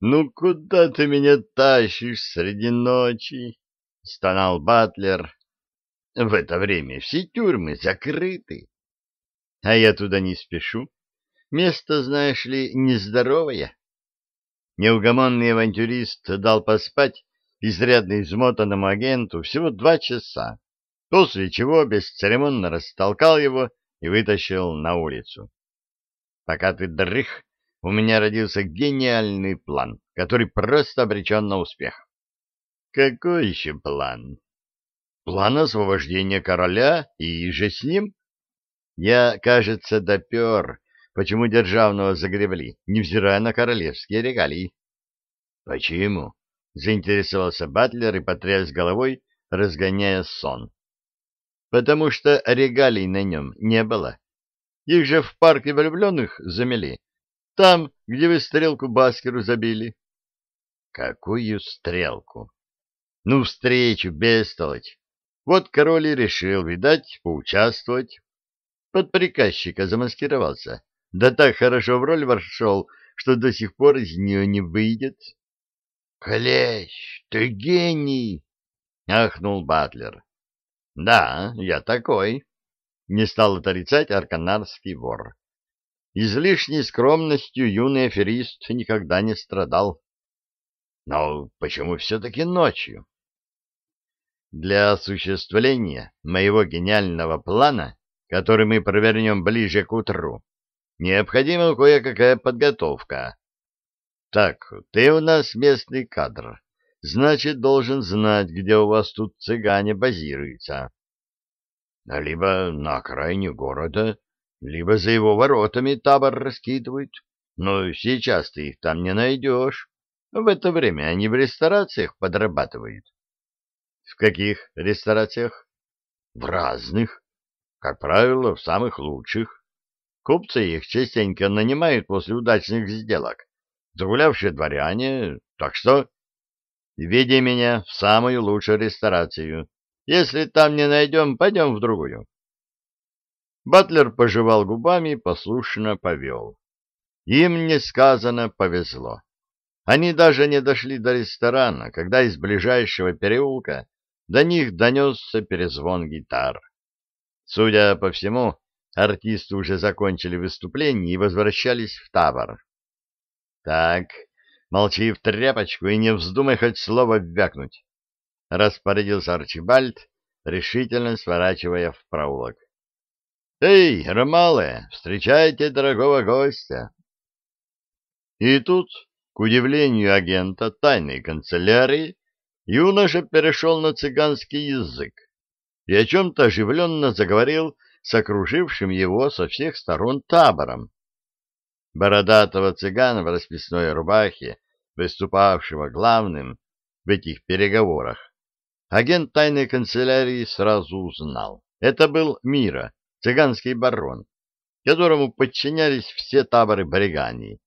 «Ну куда ты меня тащишь среди ночи?» — стонал Батлер. «В это время все тюрьмы закрыты. А я туда не спешу. Место, знаешь ли, нездоровое». Неугомонный авантюрист дал поспать изрядно измотанному агенту всего два часа, после чего бесцеремонно растолкал его и вытащил на улицу. «Пока ты дрых, у меня родился гениальный план, который просто обречен на успех. Какой еще план? План освобождения короля и же с ним? Я, кажется, допер, почему державного загребли, невзирая на королевские регалии. Почему? Заинтересовался Батлер и потряс головой, разгоняя сон. Потому что регалий на нем не было. Их же в парке влюбленных замели там, где вы стрелку Баскеру забили. Какую стрелку? Ну, встречу, бестолочь. Вот король и решил, видать, поучаствовать. Под приказчика замаскировался. Да так хорошо в роль вошел, что до сих пор из нее не выйдет. — Клещ, ты гений! — ахнул Батлер. — Да, я такой, — не стал отрицать арканарский вор. Излишней скромностью юный аферист никогда не страдал. Но почему все-таки ночью? Для осуществления моего гениального плана, который мы провернем ближе к утру, необходима кое-какая подготовка. Так, ты у нас местный кадр, значит, должен знать, где у вас тут цыгане базируются. Либо на окраине города, либо за его воротами табор раскидывают. Но сейчас ты их там не найдешь. В это время они в ресторациях подрабатывают. В каких ресторациях? В разных. Как правило, в самых лучших. Купцы их частенько нанимают после удачных сделок. Загулявшие дворяне. Так что веди меня в самую лучшую ресторацию. Если там не найдем, пойдем в другую. Батлер пожевал губами и послушно повел. Им несказанно повезло. Они даже не дошли до ресторана, когда из ближайшего переулка до них донесся перезвон гитар. Судя по всему, артисты уже закончили выступление и возвращались в табор. — Так, молчи в тряпочку и не вздумай хоть слово вякнуть, — распорядился Арчибальд, решительно сворачивая в проулок. «Эй, Ромале, встречайте дорогого гостя!» И тут, к удивлению агента тайной канцелярии, юноша перешел на цыганский язык и о чем-то оживленно заговорил с окружившим его со всех сторон табором. Бородатого цыгана в расписной рубахе, выступавшего главным в этих переговорах, агент тайной канцелярии сразу узнал. Это был Мира, цыганский барон, которому подчинялись все таборы Бригании.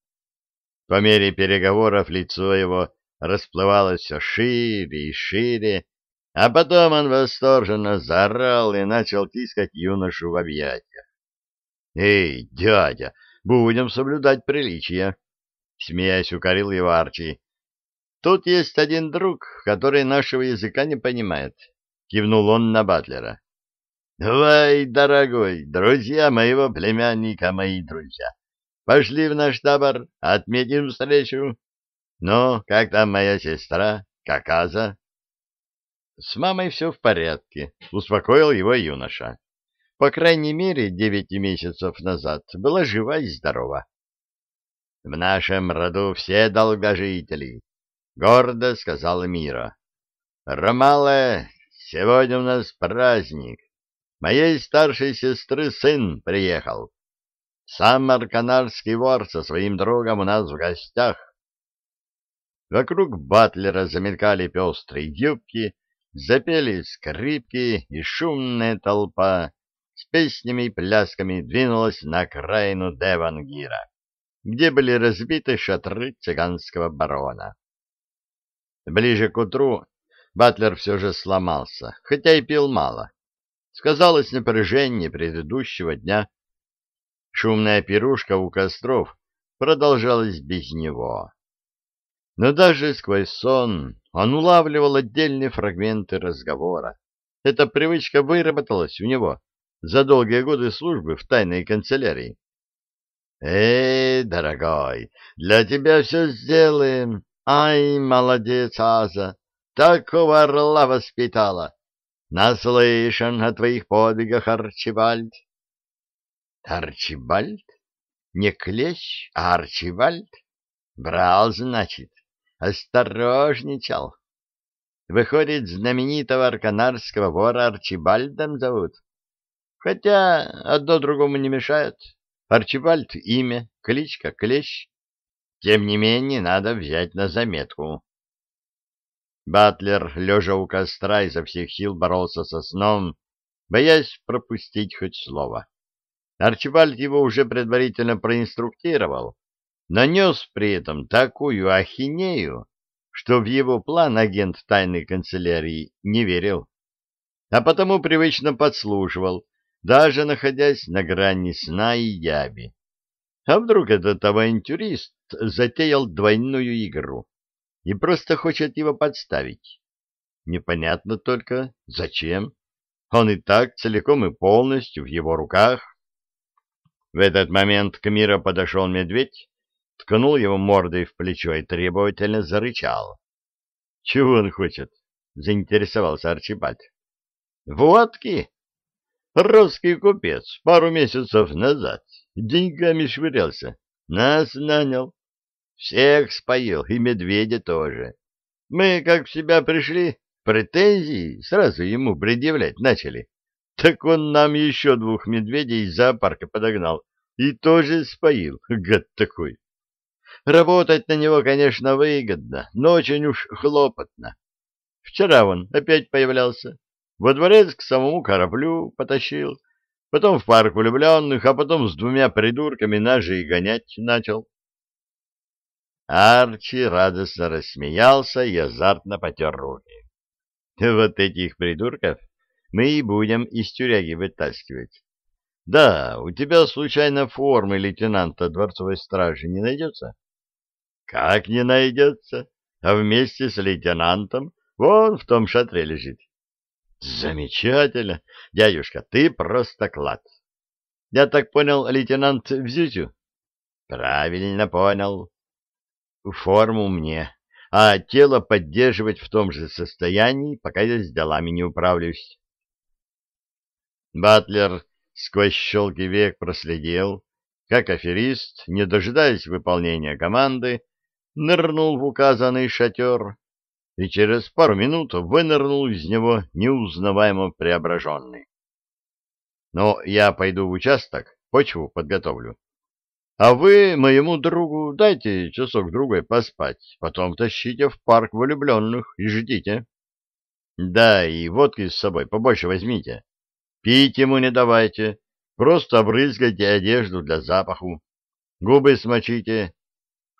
По мере переговоров лицо его расплывалось все шире и шире, а потом он восторженно заорал и начал тискать юношу в объятиях. — Эй, дядя, будем соблюдать приличия! — смеясь укорил его Арчи. — Тут есть один друг, который нашего языка не понимает, — кивнул он на Батлера. Давай, дорогой, друзья моего племянника, мои друзья. Пошли в наш табор, отметим встречу. Ну, как там моя сестра, Каказа? С мамой все в порядке, успокоил его юноша. По крайней мере, девять месяцев назад была жива и здорова. В нашем роду все долгожители, гордо сказала Мира. Ромале, сегодня у нас праздник. Моей старшей сестры сын приехал. Сам арканарский вор со своим другом у нас в гостях. Вокруг батлера замелькали пестрые юбки, запели скрипки, и шумная толпа с песнями и плясками двинулась на окраину Девангира, где были разбиты шатры цыганского барона. Ближе к утру батлер все же сломался, хотя и пил мало сказалось напряжение предыдущего дня. Шумная пирушка у костров продолжалась без него. Но даже сквозь сон он улавливал отдельные фрагменты разговора. Эта привычка выработалась у него за долгие годы службы в тайной канцелярии. «Эй, дорогой, для тебя все сделаем. Ай, молодец, Аза, такого орла воспитала. Наслышан о твоих подвигах, Арчибальд». «Арчибальд? Не Клещ, а Арчибальд? Брал, значит, осторожничал. Выходит, знаменитого арканарского вора Арчибальдом зовут. Хотя одно другому не мешает. Арчибальд — имя, кличка — Клещ. Тем не менее, надо взять на заметку. Батлер, лежа у костра, изо всех сил боролся со сном, боясь пропустить хоть слово. Арчибальд его уже предварительно проинструктировал, нанес при этом такую ахинею, что в его план агент тайной канцелярии не верил, а потому привычно подслушивал, даже находясь на грани сна и яби. А вдруг этот авантюрист затеял двойную игру и просто хочет его подставить? Непонятно только, зачем. Он и так целиком и полностью в его руках. В этот момент к Мира подошел медведь ткнул его мордой в плечо и требовательно зарычал. — Чего он хочет? — заинтересовался Арчибальд. — Водки! Русский купец пару месяцев назад деньгами швырялся, нас нанял. Всех споил, и медведя тоже. Мы, как в себя пришли, претензии сразу ему предъявлять начали. Так он нам еще двух медведей из зоопарка подогнал и тоже споил, гад такой. Работать на него, конечно, выгодно, но очень уж хлопотно. Вчера он опять появлялся. Во дворец к самому кораблю потащил, потом в парк влюбленных, а потом с двумя придурками ножи и гонять начал. Арчи радостно рассмеялся и азартно потер руки. Вот этих придурков мы и будем из тюряги вытаскивать. Да, у тебя случайно формы лейтенанта дворцовой стражи не найдется? Как не найдется? А вместе с лейтенантом вон в том шатре лежит. Замечательно. Дядюшка, ты просто клад. Я так понял, лейтенант в Зюзю? Правильно понял. Форму мне, а тело поддерживать в том же состоянии, пока я с делами не управлюсь. Батлер сквозь щелки век проследил, как аферист, не дожидаясь выполнения команды, нырнул в указанный шатер и через пару минут вынырнул из него неузнаваемо преображенный. Но я пойду в участок, почву подготовлю. А вы моему другу дайте часок-другой поспать, потом тащите в парк влюбленных и ждите. Да, и водки с собой побольше возьмите. Пить ему не давайте, просто обрызгайте одежду для запаху. Губы смочите,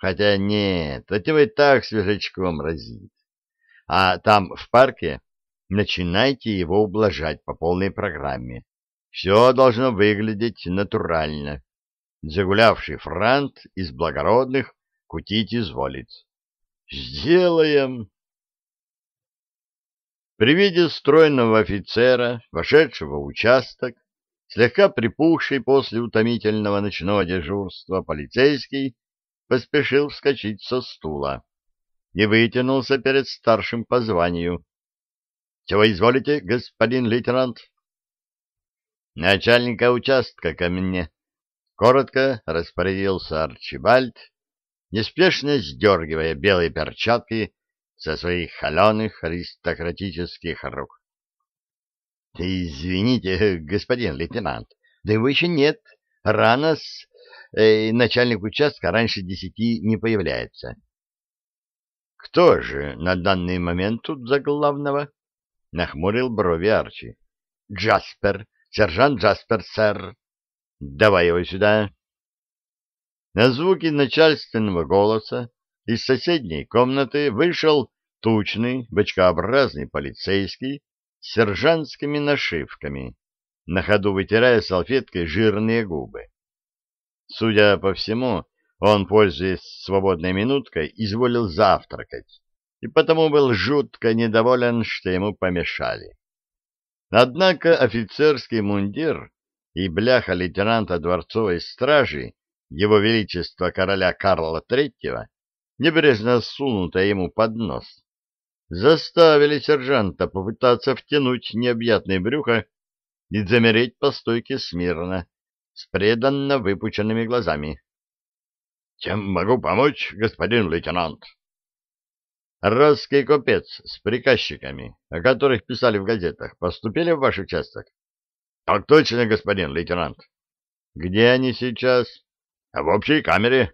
Хотя нет, от него так свежачком разит. А там, в парке, начинайте его ублажать по полной программе. Все должно выглядеть натурально. Загулявший франт из благородных кутить изволит. Сделаем. При виде стройного офицера, вошедшего в участок, слегка припухший после утомительного ночного дежурства полицейский, поспешил вскочить со стула и вытянулся перед старшим по званию. — Чего изволите, господин лейтенант? — Начальника участка ко мне. Коротко распорядился Арчибальд, неспешно сдергивая белые перчатки со своих холеных аристократических рук. — Извините, господин лейтенант, да его еще нет. Рано-с э, начальник участка раньше десяти не появляется. — Кто же на данный момент тут за главного? — нахмурил брови Арчи. — Джаспер, сержант Джаспер, сэр. — Давай его сюда. На звуки начальственного голоса из соседней комнаты вышел тучный, бочкообразный полицейский с сержантскими нашивками, на ходу вытирая салфеткой жирные губы. Судя по всему, Он, пользуясь свободной минуткой, изволил завтракать, и потому был жутко недоволен, что ему помешали. Однако офицерский мундир и бляха лейтенанта дворцовой стражи его величества короля Карла III, небрежно сунутая ему под нос, заставили сержанта попытаться втянуть необъятное брюхо и замереть по стойке смирно, с преданно выпученными глазами. — Чем могу помочь, господин лейтенант? Русский купец с приказчиками, о которых писали в газетах, поступили в ваш участок? — Так точно, господин лейтенант. — Где они сейчас? — В общей камере.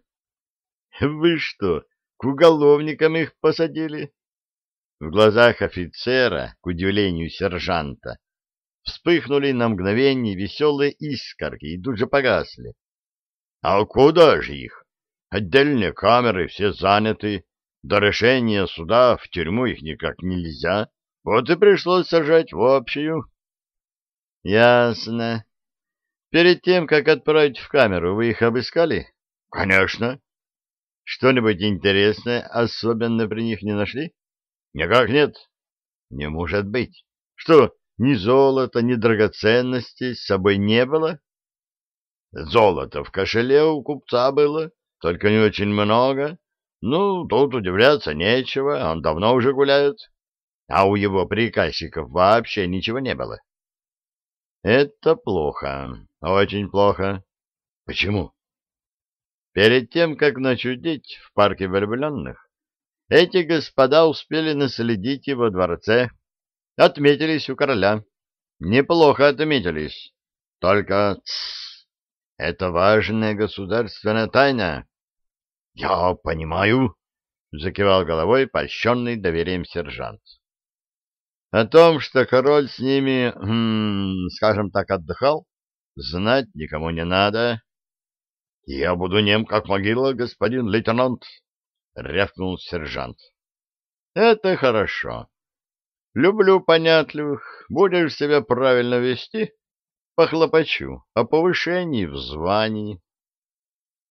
— Вы что, к уголовникам их посадили? В глазах офицера, к удивлению сержанта, вспыхнули на мгновение веселые искорки и тут же погасли. — А куда же их? Отдельные камеры, все заняты. До решения суда в тюрьму их никак нельзя. Вот и пришлось сажать в общую. — Ясно. Перед тем, как отправить в камеру, вы их обыскали? — Конечно. — Что-нибудь интересное особенно при них не нашли? — Никак нет. — Не может быть. Что, ни золота, ни драгоценностей с собой не было? — Золото в кошеле у купца было, только не очень много. Ну, тут удивляться нечего, он давно уже гуляет. А у его приказчиков вообще ничего не было. Это плохо, очень плохо. Почему? Перед тем, как начудить в парке влюбленных, эти господа успели наследить его дворце, отметились у короля. Неплохо отметились. Только тс, это важная государственная тайна. — Я понимаю, — закивал головой польщенный доверием сержант. О том, что король с ними, хм, скажем так, отдыхал, знать никому не надо. — Я буду нем, как могила, господин лейтенант, — рявкнул сержант. — Это хорошо. Люблю понятливых. Будешь себя правильно вести, похлопочу о повышении в звании.